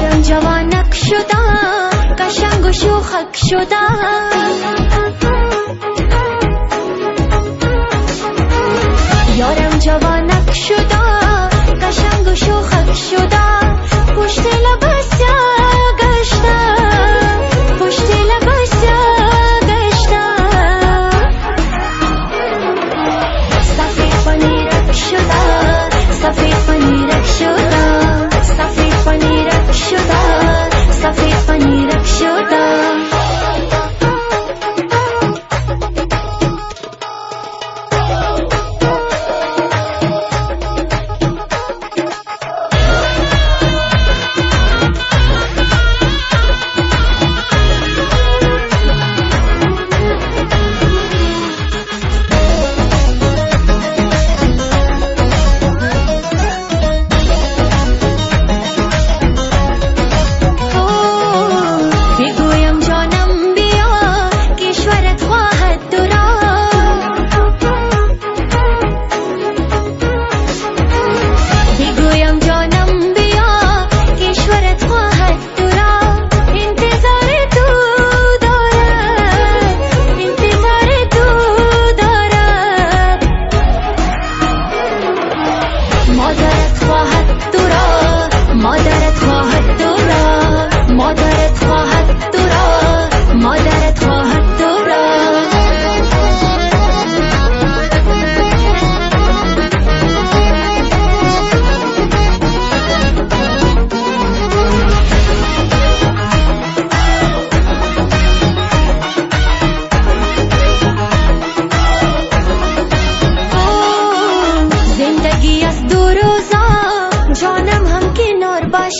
ञ्जवानक्षुता कषङ्गुषु हक्षुता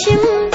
是